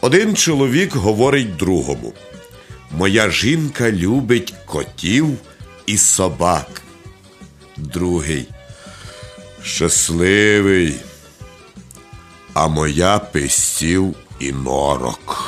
Один чоловік говорить другому: Моя жінка любить котів і собак. Другий. Щасливий. А моя пестів і норок.